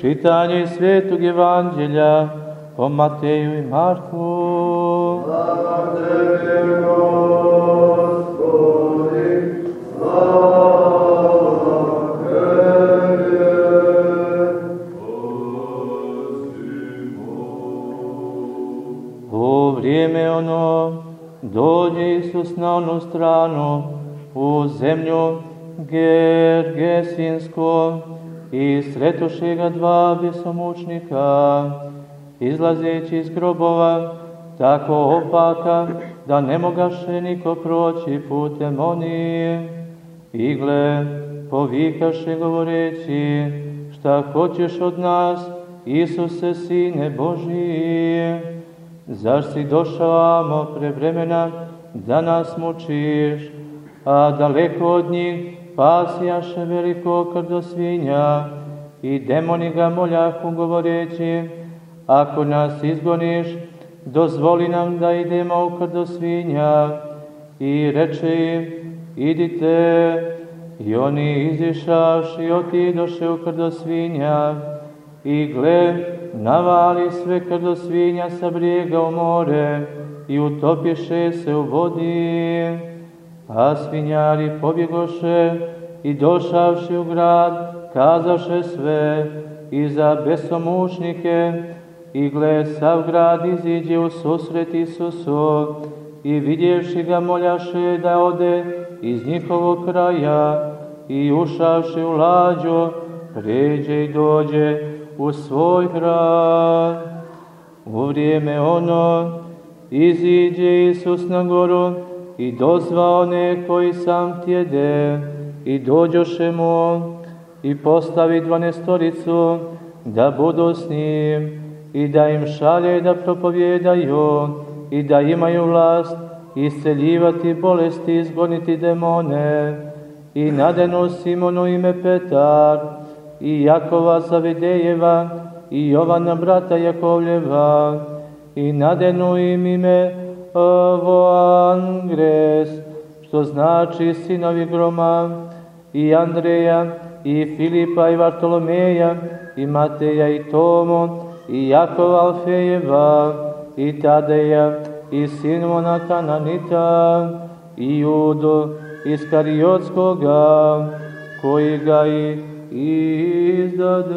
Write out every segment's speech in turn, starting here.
Čitanje iz Svetog Evanđelja po Mateju i Marku. Slava Tebe, Gospodi, slava Tebe. U vrijeme ono dođe Isus na onu stranu u zemlju Gergesinsku i sretoše ga dva besomučnika, izlazeći iz grobova, tako opaka da ne mogaše niko proći putem oni. I gle, povikaše govoreći, šta hoćeš od nas, Isuse, Sine Božiji? Zar si došao amo pre vremena da nas mučiš, a daleko od njih pasijaše veliko krdo svinja i demoni ga moljahu govoreći, ako nas izgoniš, dozvoli nam da idemo u krdo svinja. I reče idite, i oni izišaš i otidoše u krdo svinja. I gle, navali sve krdo svinja sa brijega u more i utopiše se u vodi. A svinjari pobjegoše i došavši u grad, kazaše sve i za besomušnike i gle, sav grad iziđe u susret Isusu i vidjevši ga moljaše da ode iz njihovog kraja i ušavši u lađu, pređe i dođe u svoj grad. U vrijeme ono iziđe Isus na goru i dozva one koji sam tjede i dođoše mu i postavi dvanestoricu da budu s njim i da im šalje da propovjedaju i da imaju vlast isceljivati bolesti, izgoniti demone. I nadenu Simonu ime Petar i Jakova Zavidejeva i Jovana brata Jakovljeva i nadenu im ime Voangres, što znači sinovi groma, i Andreja, i Filipa, i Vartolomeja, i Mateja, i Tomo, i Jakova Alfejeva, i Tadeja, i Simona Kananita, i Judu Iskariotskoga, koji ga i izdade.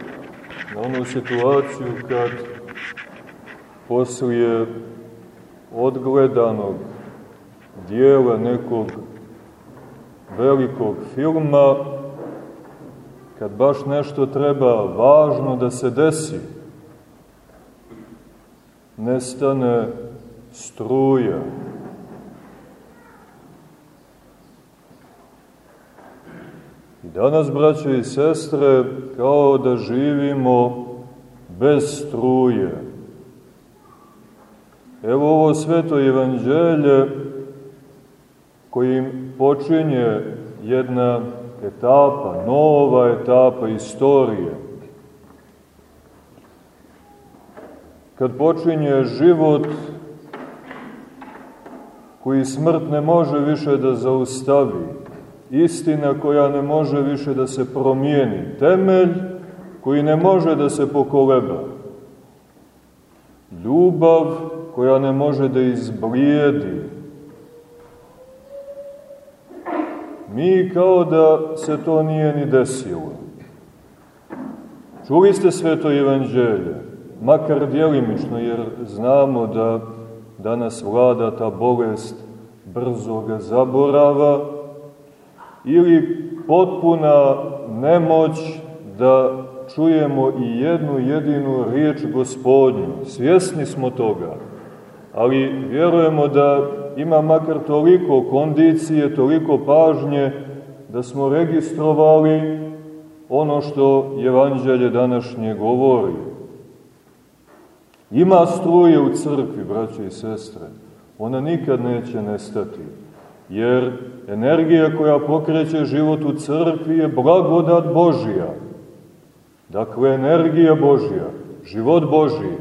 onu situaciju kad poslije odgledanog dijela nekog velikog filma kad baš nešto treba važno da se desi, nestane struja. Danas, braće i sestre, kao da živimo bez struje. Evo ovo sveto evanđelje kojim počinje jedna etapa, nova etapa istorije. Kad počinje život koji smrt ne može više da zaustavi, istina koja ne može više da se promijeni, temelj koji ne može da se pokoleba, ljubav koja ne može da izblijedi, Mi kao da se to nije ni desilo. Čuli ste sveto evanđelje, makar djelimično, jer znamo da danas vlada ta bolest brzoga zaborava, ili potpuna nemoć da čujemo i jednu jedinu riječ gospodnju. Svjesni smo toga, ali vjerujemo da ima makar toliko kondicije, toliko pažnje, da smo registrovali ono što Evanđelje današnje govori. Ima struje u crkvi, braće i sestre. Ona nikad neće nestati. Jer energija koja pokreće život u crkvi je blagodat Božija. Dakle, energija Božija, život Božiji,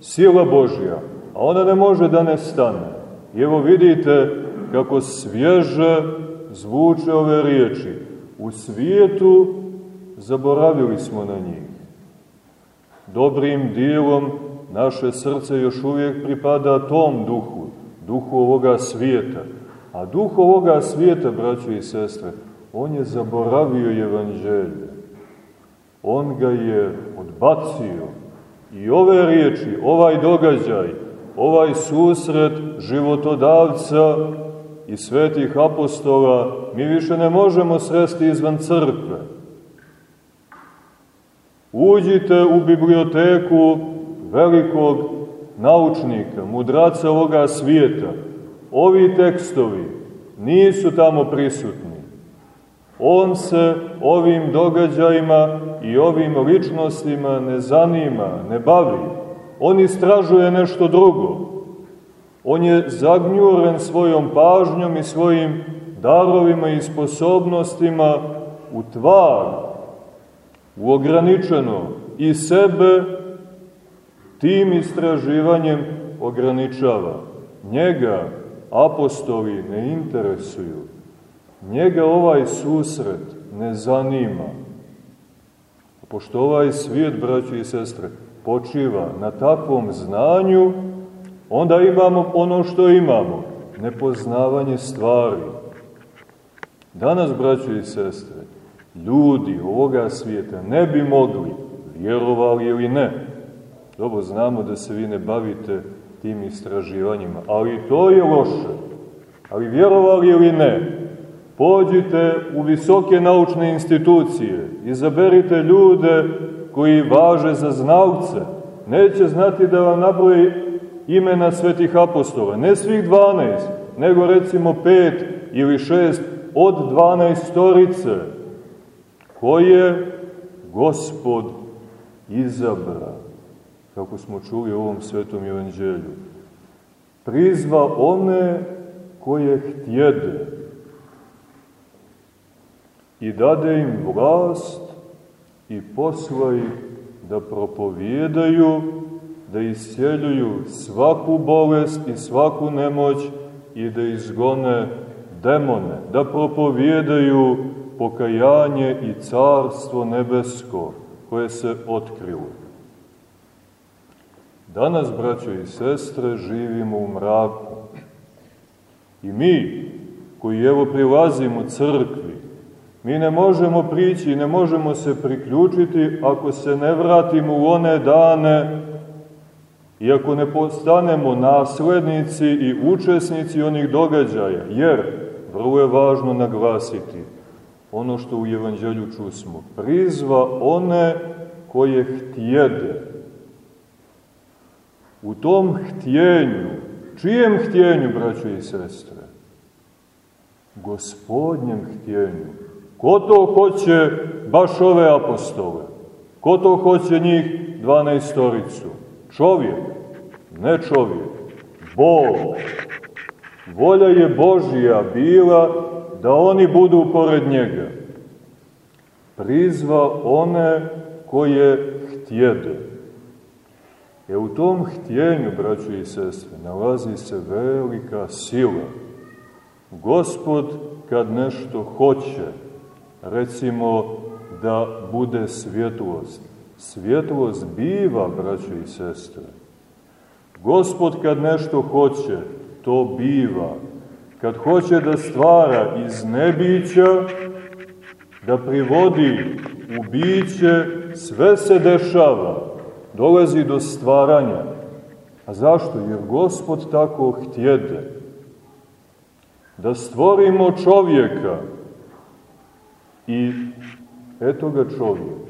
sila Božija, a ona ne može da nestane. I evo vidite kako svježe zvuče ove riječi. U svijetu zaboravili smo na njih. Dobrim dijelom naše srce još uvijek pripada tom duhu, duhu ovoga svijeta. A duh ovoga svijeta, braćo i sestre, on je zaboravio evanđelje. On ga je odbacio. I ove riječi, ovaj događaj, ovaj susret životodavca i svetih apostola mi više ne možemo sresti izvan crkve. Uđite u biblioteku velikog naučnika, mudraca ovoga svijeta. Ovi tekstovi nisu tamo prisutni. On se ovim događajima i ovim ličnostima ne zanima, ne bavi. On istražuje nešto drugo. On je zagnjuren svojom pažnjom i svojim darovima i sposobnostima u tvar, u ograničeno i sebe tim istraživanjem ograničava. Njega apostoli ne interesuju. Njega ovaj susret ne zanima. Pošto ovaj svijet, braći i sestre, počiva na takvom znanju, onda imamo ono što imamo, nepoznavanje stvari. Danas, braći i sestre, ljudi ovoga svijeta ne bi mogli, vjerovali ili ne, dobro znamo da se vi ne bavite tim istraživanjima, ali to je loše, ali vjerovali ili ne, pođite u visoke naučne institucije, izaberite ljude koji važe za znalce, neće znati da vam nabroji imena svetih apostola, ne svih 12, nego recimo pet ili šest od 12 storice, koje gospod izabra, kako smo čuli u ovom svetom evanđelju. Prizva one koje htjede i dade im vlast i posla ih da propovijedaju, da isjeljuju svaku bolest i svaku nemoć i da izgone demone, da propovijedaju pokajanje i carstvo nebesko koje se otkrilo. Danas, braćo i sestre, živimo u mraku. I mi, koji evo prilazimo crkvi, Mi ne možemo prići, ne možemo se priključiti ako se ne vratimo u one dane i ako ne postanemo naslednici i učesnici onih događaja, jer, vrlo je važno naglasiti, ono što u Evanđelju čusmo, prizva one koje htjede. U tom htjenju, čijem htjenju, braćo i sestre? Gospodnjem htjenju Ko to hoće baš ove apostole? Ko to hoće njih dvanaestoricu? Čovjek, ne čovjek, Bog. Volja je Božija bila da oni budu pored njega. Prizva one koje htjede. E u tom htjenju, braćo i sestre, nalazi se velika sila. Gospod kad nešto hoće, recimo, da bude svjetlost. Svjetlost biva, braćo i sestre. Gospod kad nešto hoće, to biva. Kad hoće da stvara iz nebića, da privodi u biće, sve se dešava. Dolazi do stvaranja. A zašto? Jer Gospod tako htjede. Da stvorimo čovjeka, I eto ga čovjek.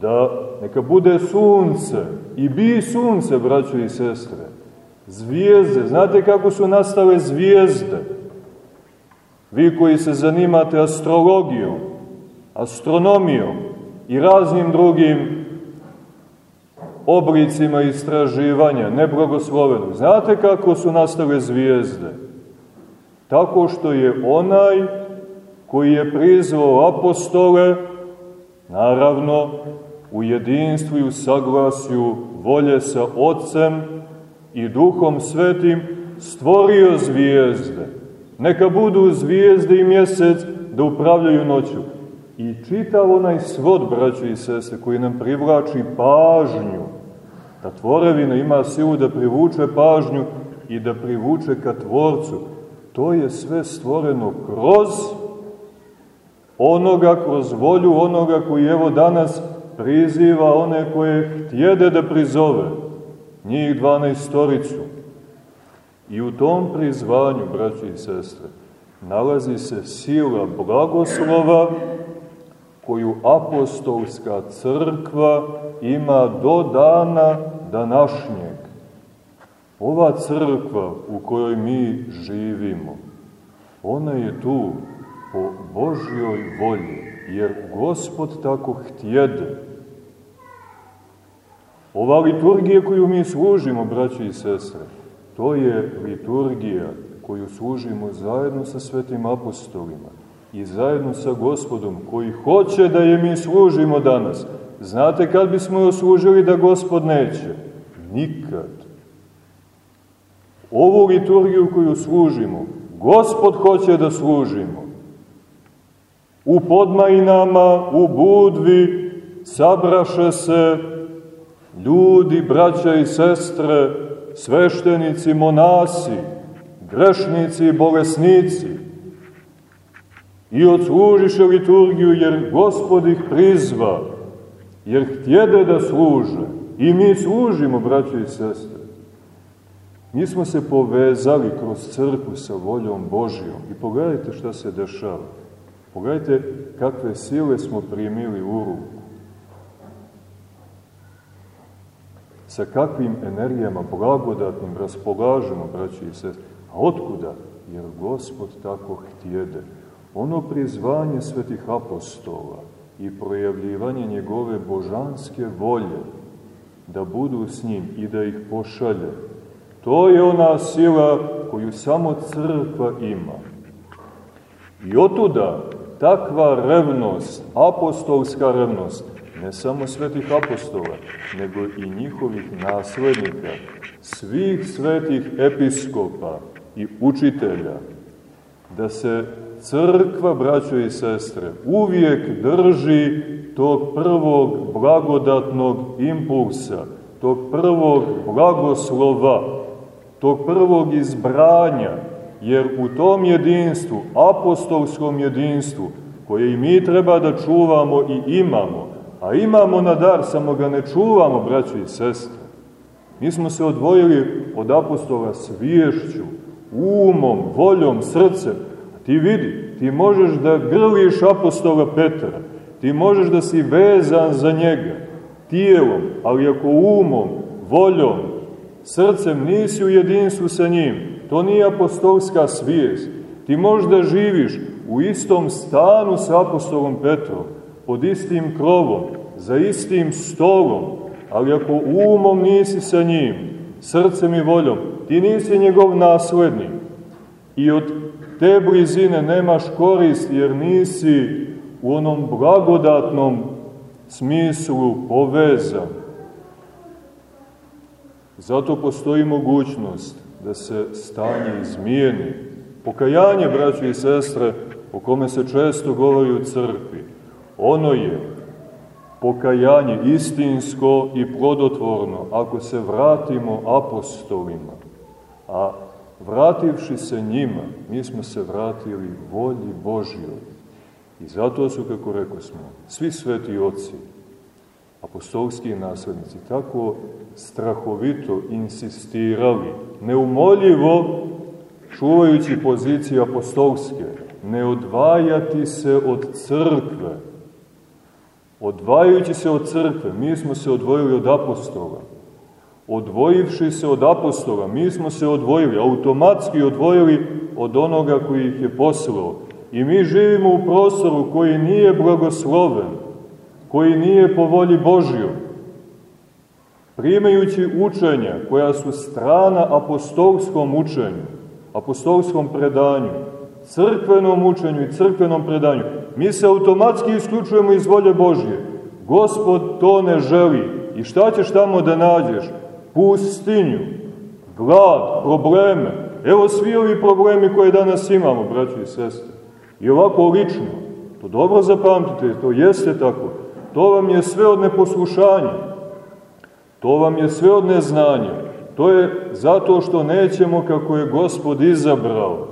Da neka bude sunce i bi sunce, braćo i sestre. Zvijezde, znate kako su nastale zvijezde? Vi koji se zanimate astrologijom, astronomijom i raznim drugim oblicima istraživanja, neblagoslovenog. Znate kako su nastale zvijezde? Tako što je onaj koji je prizvao apostole, naravno, u jedinstvu i u saglasju volje sa Otcem i Duhom Svetim, stvorio zvijezde. Neka budu zvijezde i mjesec da upravljaju noću. I čitav onaj svod, braćo i sese, koji nam privlači pažnju, ta tvorevina ima silu da privuče pažnju i da privuče ka tvorcu, to je sve stvoreno kroz onoga, kroz volju onoga koji evo danas priziva one koje htjede da prizove, njih 12 storicu. I u tom prizvanju, braći i sestre, nalazi se sila blagoslova koju apostolska crkva ima do dana današnjeg. Ova crkva u kojoj mi živimo, ona je tu po Božjoj volji, jer Gospod tako htjede. Ova liturgija koju mi služimo, braći i sestre, to je liturgija koju služimo zajedno sa svetim apostolima i zajedno sa gospodom koji hoće da je mi služimo danas. Znate kad bismo je služili da gospod neće? Nikad. Ovu liturgiju koju služimo, gospod hoće da služimo. U podmajnama, u budvi, sabraše se ljudi, braća i sestre, sveštenici, monasi, grešnici i bolesnici, i odslužiše liturgiju jer gospod ih prizva, jer htjede da služe. I mi služimo, braćo i sestre. Mi smo se povezali kroz crkvu sa voljom Božijom i pogledajte šta se dešava. Pogledajte kakve sile smo primili u ruku. Sa kakvim energijama blagodatnim raspolažemo, braći i sestre. A otkuda? Jer Gospod tako htjede. Ono prizvanje svetih apostola i projavljivanje njegove božanske volje da budu s njim i da ih pošalje, to je ona sila koju samo crkva ima. I otuda takva revnost, apostolska revnost, ne samo svetih apostola, nego i njihovih naslednika, svih svetih episkopa i učitelja, da se crkva, braćo i sestre, uvijek drži tog prvog blagodatnog impulsa, tog prvog blagoslova, tog prvog izbranja, jer u tom jedinstvu, apostolskom jedinstvu, koje i mi treba da čuvamo i imamo, a imamo na dar, samo ga ne čuvamo, braćo i sestre. Mi smo se odvojili od apostola sviješću, umom, voljom, srcem, Ti vidi, ti možeš da grliš apostola Petra, ti možeš da si vezan za njega, tijelom, ali ako umom, voljom, srcem nisi u jedinstvu sa njim, to nije apostolska svijest. Ti možeš da živiš u istom stanu sa apostolom Petrom, pod istim krovom, za istim stolom, ali ako umom nisi sa njim, srcem i voljom, ti nisi njegov naslednik. I od te blizine nemaš korist jer nisi u onom blagodatnom smislu povezan. Zato postoji mogućnost da se stanje izmijeni. Pokajanje, braći i sestre, o kome se često govori u crkvi, ono je pokajanje istinsko i plodotvorno ako se vratimo apostolima, a vrativši se njima, mi smo se vratili volji Božjoj. I zato su, kako rekao smo, svi sveti oci, apostolski naslednici, tako strahovito insistirali, neumoljivo čuvajući pozicije apostolske, ne odvajati se od crkve. Odvajajući se od crkve, mi smo se odvojili od apostola. odvojivši se od apostola, mi smo se odvojili, automatski odvojili od onoga koji ih je poslao. I mi živimo u prostoru koji nije blagosloven, koji nije po volji Božju. Primajući učenja koja su strana apostolskom učenju, apostolskom predanju, crkvenom učenju i crkvenom predanju, mi se automatski isključujemo iz volje Božje. Gospod to ne želi. I šta ćeš tamo da nađeš? Pustinju, glad, probleme. Evo svi ovi problemi koje danas imamo, braći i sestre. I ovako lično. To dobro zapamtite, to jeste tako. To vam je sve od neposlušanja. To vam je sve od neznanja. To je zato što nećemo kako je Gospod izabrao.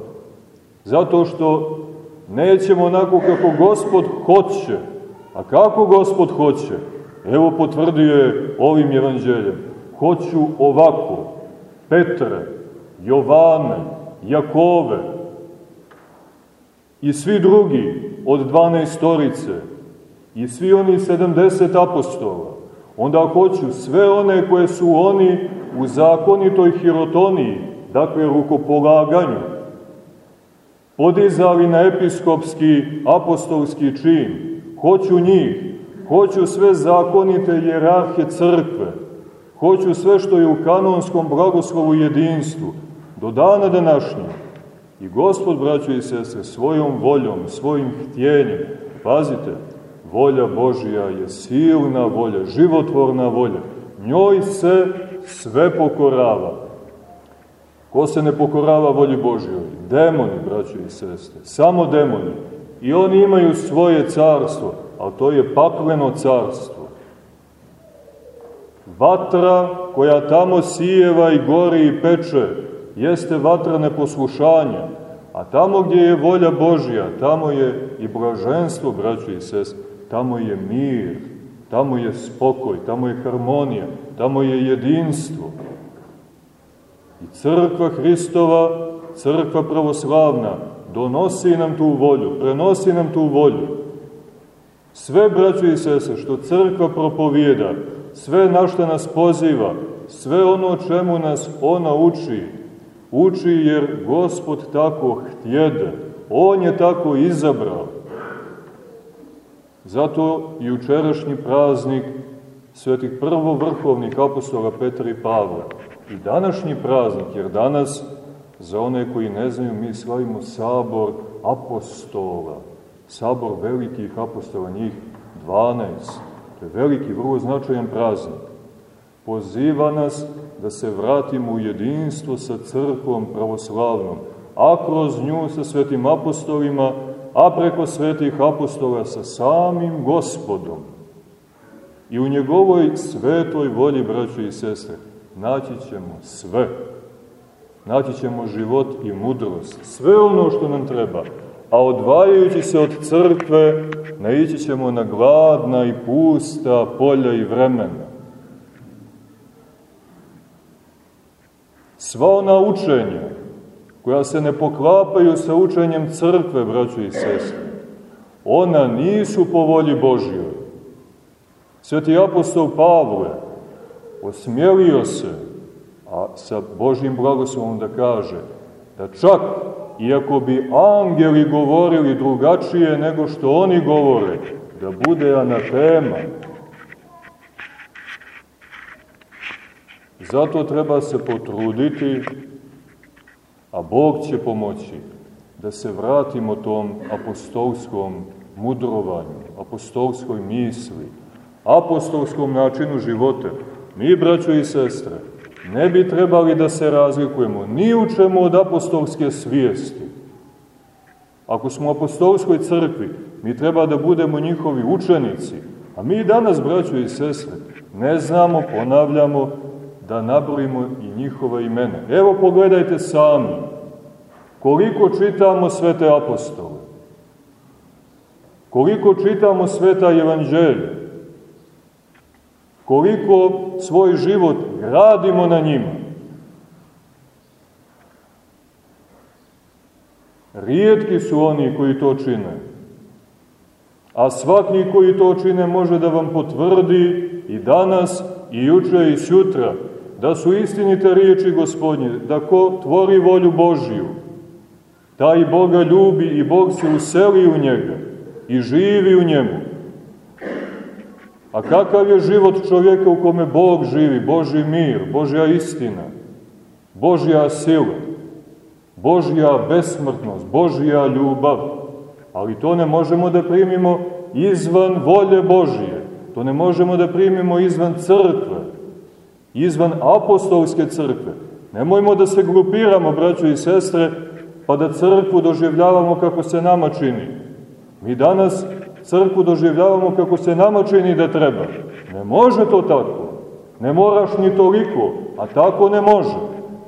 Zato što nećemo onako kako Gospod hoće. A kako Gospod hoće? Evo potvrdio je ovim evanđeljem. Hoću ovako. Petre, Jovane, Jakove i svi drugi od 12 storice i svi oni 70 apostola. Onda hoću sve one koje su oni u zakonitoj hirotoniji, dakle rukopolaganju, podizali na episkopski apostolski čin. Hoću njih, hoću sve zakonite jerarhe crkve, hoću sve što je u kanonskom blagoslovu jedinstvu, do dana današnjeg. I Gospod, braćo i sestre, svojom voljom, svojim htjenjem, pazite, volja Božija je silna volja, životvorna volja, njoj se sve pokorava. Ko se ne pokorava volji Božjoj? Demoni, braćo i sestre, samo demoni. I oni imaju svoje carstvo, ali to je pakleno carstvo. Vatra koja tamo sijeva i gori i peče, jeste vatra neposlušanja, a tamo gdje je volja Božja, tamo je i blaženstvo, braćo i sestre, tamo je mir, tamo je spokoj, tamo je harmonija, tamo je jedinstvo. I crkva Hristova, crkva pravoslavna, donosi nam tu volju, prenosi nam tu volju. Sve, braćo i sese, što crkva propovijeda, sve na što nas poziva, sve ono čemu nas ona uči, uči jer Gospod tako htjede, On je tako izabrao. Zato i učerašnji praznik svetih prvovrhovnih apostola Petra i Pavla i današnji praznik, jer danas Za one koji ne znaju, mi slavimo sabor apostola, sabor velikih apostola, njih 12. To je veliki, vrlo značajan praznik. Poziva nas da se vratimo u jedinstvo sa crkvom pravoslavnom, a kroz nju sa svetim apostolima, a preko svetih apostola sa samim gospodom. I u njegovoj svetoj volji, braćo i sestre, naći ćemo sve naći ćemo život i mudrost, sve ono što nam treba, a odvajajući se od crkve, naići ćemo na gladna i pusta polja i vremena. Sva ona učenja, koja se ne poklapaju sa učenjem crkve, braćo i sestre, ona nisu po volji Božjoj. Sveti apostol Pavle osmjelio se a sa Božim blagoslovom da kaže da čak iako bi angeli govorili drugačije nego što oni govore, da bude anatema. Zato treba se potruditi, a Bog će pomoći, da se vratimo tom apostolskom mudrovanju, apostolskoj misli, apostolskom načinu života. Mi, braćo i sestre, ne bi trebali da se razlikujemo ni u čemu od apostolske svijesti. Ako smo u apostolskoj crkvi, mi treba da budemo njihovi učenici, a mi danas, braćo i sestre, ne znamo, ponavljamo, da nabrojimo i njihova imena. Evo pogledajte sami, koliko čitamo svete apostole, koliko čitamo sveta evanđelja, koliko svoj život gradimo na njima. Rijetki su oni koji to čine, a svaki koji to čine može da vam potvrdi i danas, i juče, i sutra, da su istinite riječi gospodnje, da ko tvori volju Božiju, taj Boga ljubi i Bog se useli u njega i živi u njemu. A kakav je život čovjeka u kome Bog živi, Boži mir, Božja istina, Božja sila, Božja besmrtnost, Božja ljubav. Ali to ne možemo da primimo izvan volje Božije. To ne možemo da primimo izvan crkve, izvan apostolske crkve. Nemojmo da se grupiramo, braćo i sestre, pa da crkvu doživljavamo kako se nama čini. Mi danas crkvu doživljavamo kako se nama čini da treba. Ne može to tako. Ne moraš ni toliko, a tako ne može.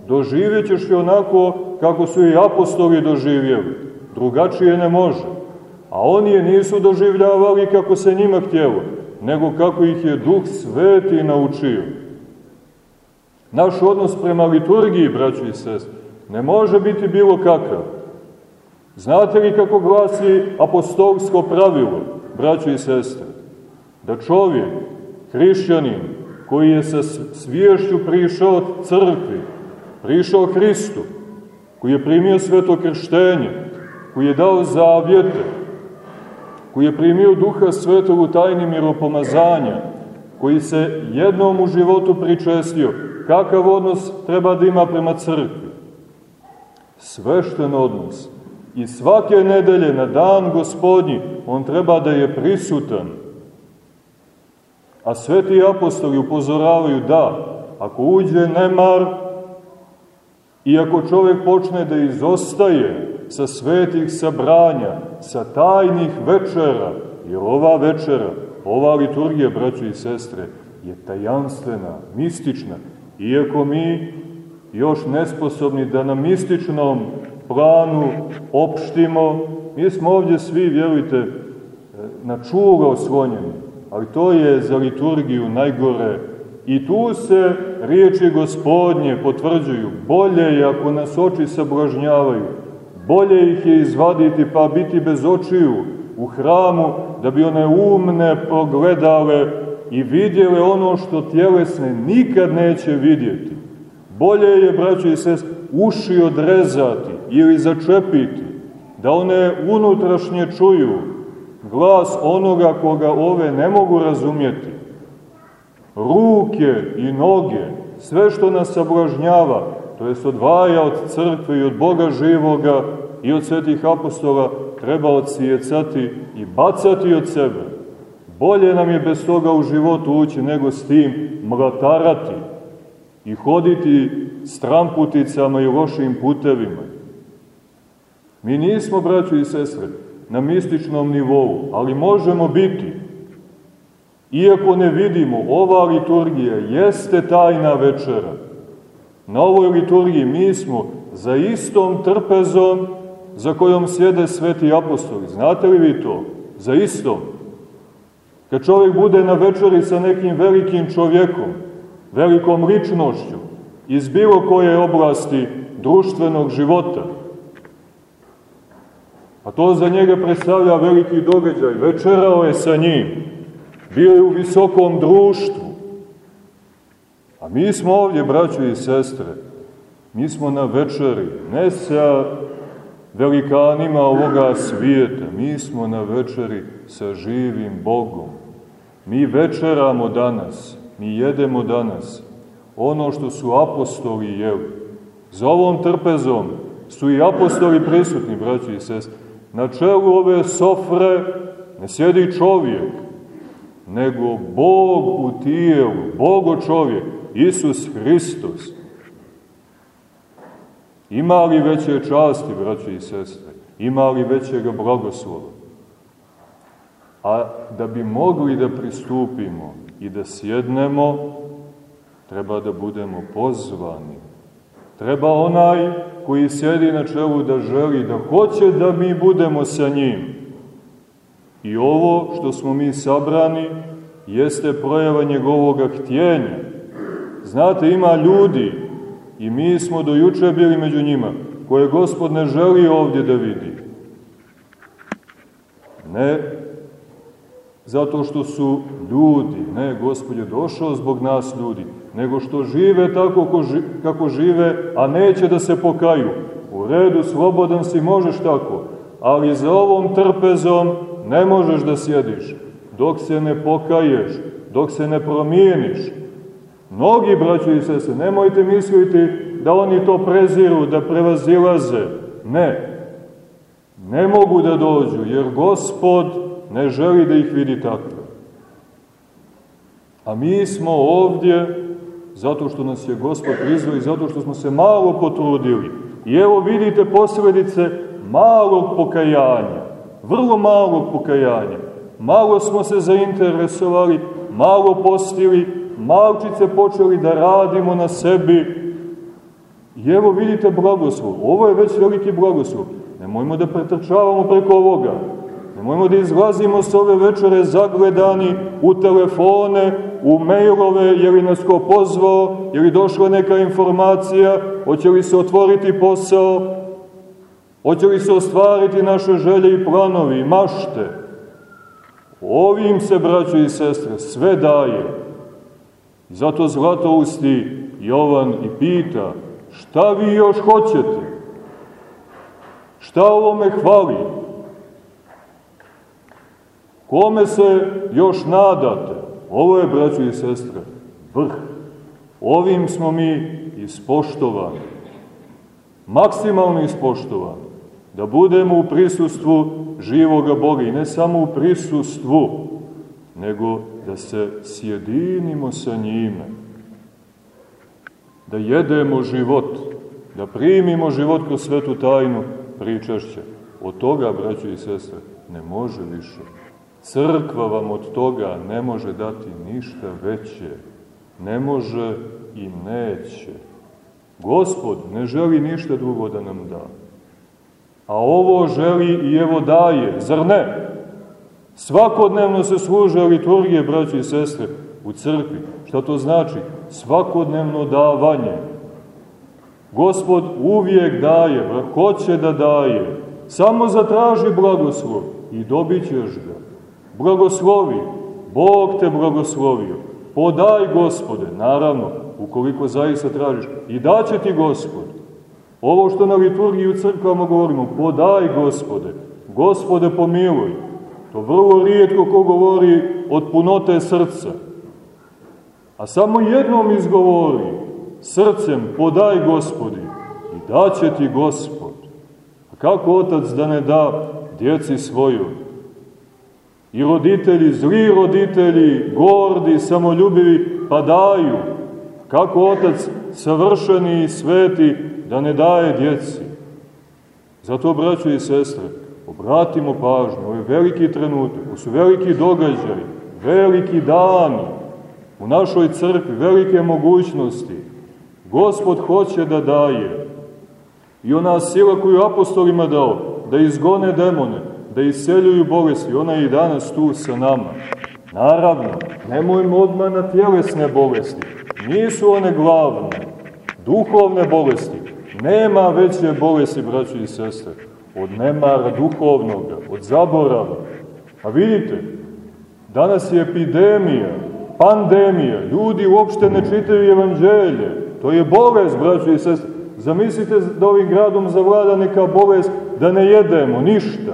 Doživjet ćeš i onako kako su i apostoli doživjeli. Drugačije ne može. A oni je nisu doživljavali kako se njima htjelo, nego kako ih je Duh Sveti naučio. Naš odnos prema liturgiji, braći i sest, ne može biti bilo kakav. Znate li kako glasi apostolsko pravilo, braći i sestre? Da čovjek, hrišćanin, koji je sa sviješću prišao crkvi, prišao Hristu, koji je primio sveto krštenje, koji je dao zavjete, koji je primio duha svetog u tajni miropomazanja, koji se jednom u životu pričestio, kakav odnos treba da ima prema crkvi? Svešten odnos. I svake nedelje na dan gospodnji on treba da je prisutan. A sveti apostoli upozoravaju da, ako uđe nemar i ako čovjek počne da izostaje sa svetih sabranja, sa tajnih večera, jer ova večera, ova liturgija, braćo i sestre, je tajanstvena, mistična, iako mi još nesposobni da na mističnom planu opštimo, mi smo ovdje svi, vjerujte, na čuga oslonjeni, ali to je za liturgiju najgore. I tu se riječi gospodnje potvrđuju. Bolje je ako nas oči sablažnjavaju, bolje ih je izvaditi pa biti bez očiju u hramu, da bi one umne progledale i vidjele ono što tjelesne nikad neće vidjeti. Bolje je, braćo i sest, uši odrezati ili začepiti, da one unutrašnje čuju glas onoga koga ove ne mogu razumjeti. Ruke i noge, sve što nas sablažnjava, to jest odvaja od crkve i od Boga živoga i od svetih apostola, treba odsjecati i bacati od sebe. Bolje nam je bez toga u životu ući nego s tim mlatarati i hoditi stramputicama i lošim putevima. Mi nismo, braćo i sestre, na mističnom nivou, ali možemo biti. Iako ne vidimo, ova liturgija jeste tajna večera. Na ovoj liturgiji mi smo za istom trpezom za kojom sjede sveti apostoli. Znate li vi to? Za istom. Kad čovjek bude na večeri sa nekim velikim čovjekom, velikom ličnošću, iz bilo koje oblasti društvenog života, a to za njega predstavlja veliki događaj, večerao je sa njim, bio je u visokom društvu, a mi smo ovdje, braćo i sestre, mi smo na večeri, ne sa velikanima ovoga svijeta, mi smo na večeri sa živim Bogom. Mi večeramo danas, mi jedemo danas ono što su apostoli jeli. Za ovom trpezom su i apostoli prisutni, braći i sestri. Na čelu ove sofre ne sjedi čovjek, nego Bog u tijelu, Bogo čovjek, Isus Hristos. Ima li veće časti, braći i sestre? Ima li većega blagoslova? A da bi mogli da pristupimo i da sjednemo, treba da budemo pozvani. Treba onaj koji sjedi na čelu da želi, da hoće da mi budemo sa njim. I ovo što smo mi sabrani jeste projava njegovog htjenja. Znate, ima ljudi, i mi smo do juče bili među njima, koje gospod ne želi ovdje da vidi. Ne zato što su ljudi, ne, gospod je došao zbog nas ljudi, nego što žive tako kako žive, a neće da se pokaju. U redu, slobodan si, možeš tako, ali za ovom trpezom ne možeš da sjediš, dok se ne pokaješ, dok se ne promijeniš. Mnogi, braćo i sese, nemojte misliti da oni to preziru, da prevazilaze. Ne, ne mogu da dođu, jer Gospod ne želi da ih vidi takve. A mi smo ovdje zato što nas je Gospod prizvao i zato što smo se malo potrudili. I evo vidite posledice malog pokajanja, vrlo malog pokajanja. Malo smo se zainteresovali, malo postili, malčice počeli da radimo na sebi. I evo vidite blagoslov. Ovo je već veliki blagoslov. Nemojmo da pretrčavamo preko ovoga. Nemojmo da izlazimo s ove večere zagledani u telefone, u mailove, je li nas ko pozvao, je li došla neka informacija, hoće li se otvoriti posao, hoće li se ostvariti naše želje i planovi i mašte. Ovim se, braćo i sestre, sve daje. Zato zlatousti Jovan i pita, šta vi još hoćete? Šta ovo me hvali? Kome se još nadate? Ovo je, braćo i sestre, vrh. Ovim smo mi ispoštovani. Maksimalno ispoštovani. Da budemo u prisustvu živoga Boga i ne samo u prisustvu, nego da se sjedinimo sa njime. Da jedemo život, da primimo život kroz svetu tajnu pričašće. Od toga, braćo i sestre, ne može više. Crkva vam od toga ne može dati ništa veće. Ne može i neće. Gospod ne želi ništa drugo da nam da. A ovo želi i evo daje. Zar ne? Svakodnevno se služe liturgije, braći i sestre, u crkvi. Šta to znači? Svakodnevno davanje. Gospod uvijek daje, hoće da daje. Samo zatraži blagoslov i dobit ćeš ga. Blagoslovi, Bog te blagoslovio. Podaj, gospode, naravno, ukoliko zaista tražiš. I daće ti gospod. Ovo što na liturgiji u crkvama govorimo, podaj, gospode. Gospode, pomiluj. To vrlo rijetko ko govori od punote srca. A samo jednom izgovori, srcem podaj gospodi i daće ti gospod. A kako otac da ne da djeci svoju? I roditelji, zli roditelji, gordi, samoljubivi, pa daju. Kako otac savršeni i sveti da ne daje djeci? Zato, braćo i sestre, obratimo pažnju, ovo je veliki trenutak, ovo su veliki događaj, veliki dani u našoj crkvi, velike mogućnosti. Gospod hoće da daje. I ona sila koju apostolima dao, da izgone demone, da iseljuju bolesti, ona je i danas tu sa nama. Naravno, nemojmo odmah na tjelesne bolesti. Nisu one glavne, duhovne bolesti. Nema veće bolesti, braći i sestre, od nemara duhovnog, od zaborava. A vidite, danas je epidemija, pandemija, ljudi uopšte ne čitaju evanđelje. To je bolest, braći i sestre. Zamislite da ovim gradom zavlada neka bolest da ne jedemo ništa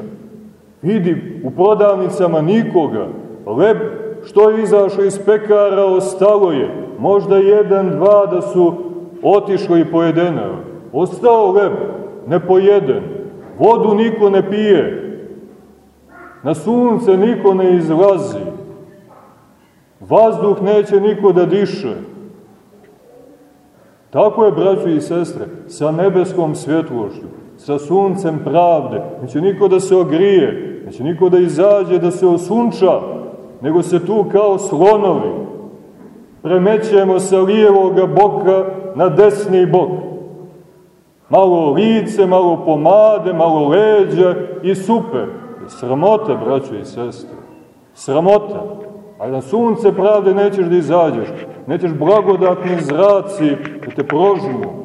Vidi, u prodavnicama nikoga. Leb što je izašao iz pekara ostalo je. Možda jedan, dva da su otišli i pojedene. Ostao leb, ne pojeden. Vodu niko ne pije. Na sunce niko ne izlazi. Vazduh neće niko da diše. Tako je, braćo i sestre, sa nebeskom svjetlošću, sa suncem pravde. Neće niko da se ogrije, Neće niko da izađe, da se osunča, nego se tu kao slonovi premećemo sa lijevoga boka na desni bok. Malo lice, malo pomade, malo leđa i super. Sramota, braćo i sestre. Sramota. A na sunce pravde nećeš da izađeš. Nećeš blagodatni zraci da te prožnu.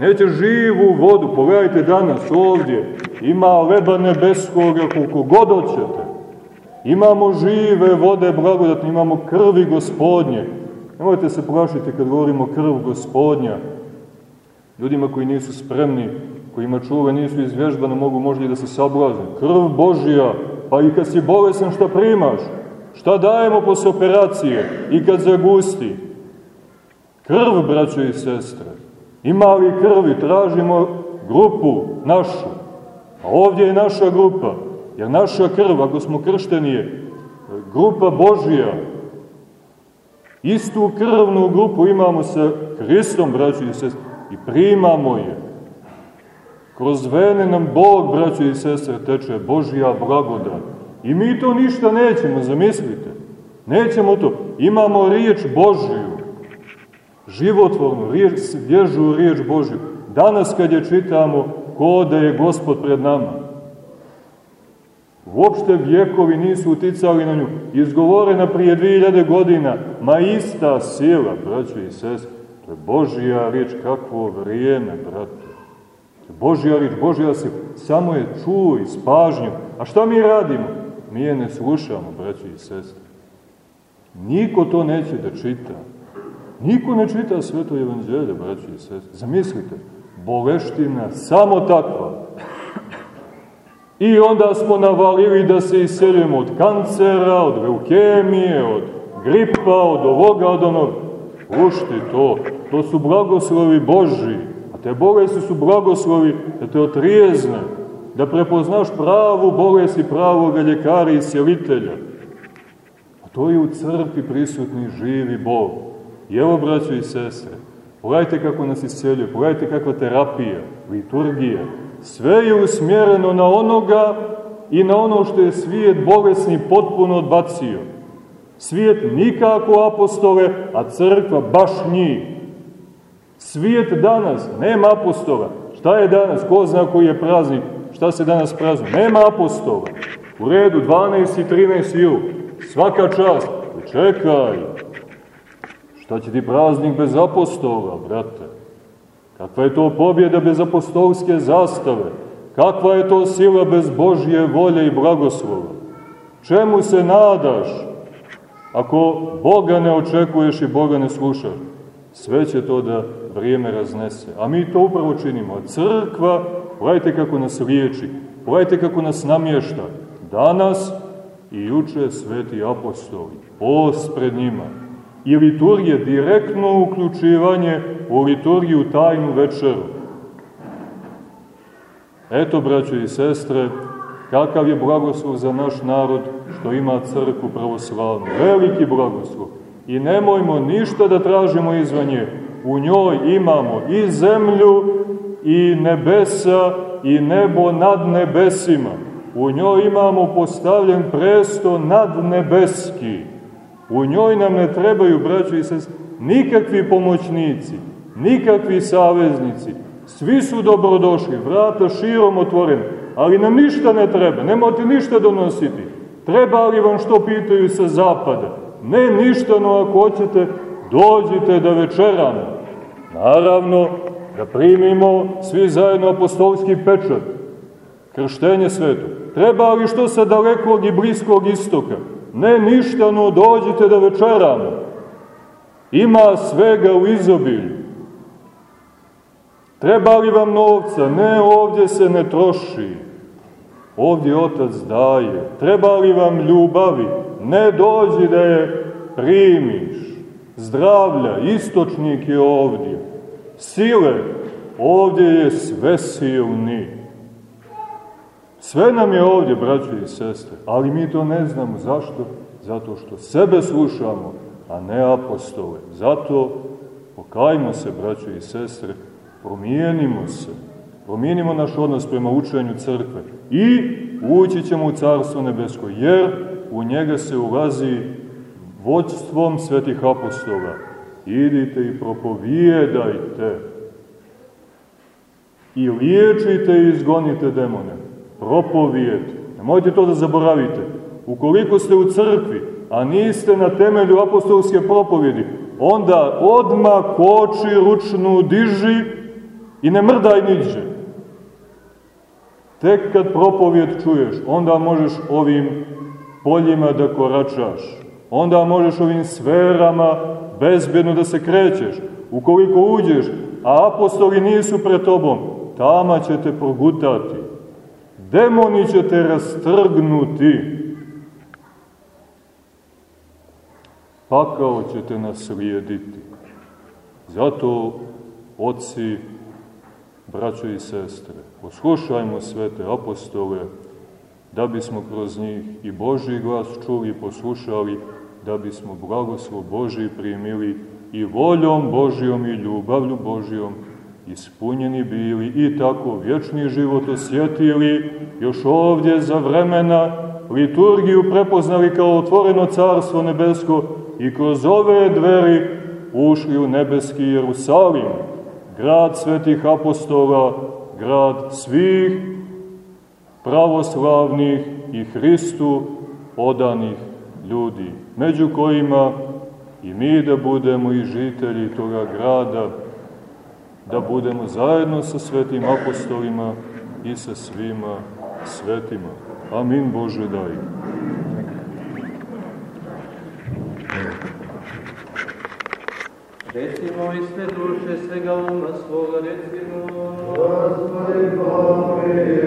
Nećeš živu vodu. Pogledajte danas ovdje ima leba nebeskoga koliko god hoćete. Imamo žive vode blagodatne, imamo krvi gospodnje. Nemojte se plašiti kad govorimo krv gospodnja. Ljudima koji nisu spremni, kojima čuve nisu izvježbane, mogu možda i da se sablazne. Krv Božija, pa i kad si bolesan šta primaš? Šta dajemo posle operacije i kad zagusti? Krv, braćo i sestre. Ima li krvi? Tražimo grupu našu. A ovdje je naša grupa. Jer naša krv, ako smo kršteni, je grupa Božija. Istu krvnu grupu imamo sa Hristom, braćo i sestre, i primamo je. Kroz vene nam Bog, braćo i sestre, teče Božija blagodat. I mi to ništa nećemo, zamislite. Nećemo to. Imamo riječ Božiju, životvornu, riječ, svježu riječ Božju. Danas kad je čitamo, ko da je Gospod pred nama. Uopšte vjekovi nisu uticali na nju. Izgovorena prije 2000 godina, ma ista sila, braćo i sest, to je Božija riječ, kakvo vrijeme, brate. Božja riječ, Božja sila, samo je čuj s pažnjom. A šta mi radimo? Mi je ne slušamo, braćo i sestre. Niko to neće da čita. Niko ne čita sveto evanđelje, braćo i sestre. Zamislite, boleština samo takva. I onda smo navalili da se iseljujemo od kancera, od leukemije, od gripa, od ovoga, od onog. Pušti to, to su blagoslovi Boži. A te bolesti su blagoslovi da te otrijezne, da prepoznaš pravu bolest i pravog ljekara i sjelitelja. A to je u crkvi prisutni živi Bog. I evo, braćo i sestre, pogledajte kako nas isceljuje, pogledajte kakva terapija, liturgija, sve je usmjereno na onoga i na ono što je svijet bolesni potpuno odbacio. Svijet nikako apostole, a crkva baš njih. Svijet danas, nema apostola. Šta je danas? Ko zna koji je praznik? Šta se danas praznuje? Nema apostola. U redu, 12 i 13 jul. Svaka čast. Čekaj. Šta će ti praznik bez apostola, brate? Kakva je to pobjeda bez apostolske zastave? Kakva je to sila bez Božje volje i blagoslova? Čemu se nadaš ako Boga ne očekuješ i Boga ne slušaš? Sve će to da vrijeme raznese. A mi to upravo činimo. Crkva, pogledajte kako nas liječi, pogledajte kako nas namješta. Danas i juče sveti apostoli, post pred njima. I liturgije, direktno uključivanje u liturgiju tajnu večeru. Eto, braćo i sestre, kakav je blagoslov za naš narod što ima crku pravoslavnu. Veliki blagoslov. I nemojmo ništa da tražimo izvan nje. U njoj imamo i zemlju, i nebesa, i nebo nad nebesima. U njoj imamo postavljen presto nad nebeski. U njoj nam ne trebaju, braćo i sest, nikakvi pomoćnici, nikakvi saveznici. Svi su dobrodošli, vrata širom otvorene, ali nam ništa ne treba, nemojte ništa donositi. Treba li vam što pitaju sa zapada? Ne ništa, no ako hoćete, dođite da večeramo. Naravno, da primimo svi zajedno apostolski pečat, krštenje svetu. Treba li što sa dalekog i bliskog istoka? Ne ništa, no dođite da večeramo. Ima svega u izobilju. Treba li vam novca? Ne, ovdje se ne troši. Ovdje Otac daje. Treba li vam ljubavi? Ne dođi da je primiš. Zdravlja, istočnik je ovdje. Sile, ovdje je sve silni. Sve nam je ovdje, braćo i sestre, ali mi to ne znamo. Zašto? Zato što sebe slušamo, a ne apostole. Zato pokajmo se, braćo i sestre, promijenimo se, promijenimo naš odnos prema učenju crkve i ući ćemo u Carstvo nebesko, jer u njega se ulazi vođstvom svetih apostola. Idite i propovijedajte i liječite i izgonite demone. Propovijed. Nemojte to da zaboravite. Ukoliko ste u crkvi, a niste na temelju apostolske propovjedi, onda odma koči ručnu diži i ne mrdaj niđe. Tek kad propovjed čuješ, onda možeš ovim poljima da koračaš. Onda možeš ovim sferama bezbjedno da se krećeš. Ukoliko uđeš, a apostoli nisu pred tobom, tama će te progutati. Demoni će te rastrgnuti. Pakao će te naslijediti. Zato, oci, braćo i sestre, poslušajmo svete apostole, da bismo kroz njih i Boži glas čuli i poslušali, da bismo blagoslov Boži primili i voljom Božijom i ljubavlju Božijom ispunjeni bili i tako vječni život osjetili još ovdje za vremena liturgiju prepoznali kao otvoreno carstvo nebesko i kroz ove dveri ušli u nebeski Jerusalim, grad svetih apostola, grad svih pravoslavnih i Hristu odanih ljudi, među kojima i mi da budemo i žitelji toga grada, da budemo zajedno sa svetim apostolima i sa svima svetima. Amin Bože daj. Recimo i sve duše, svega uma svoga, recimo. Gospodi pomiluj.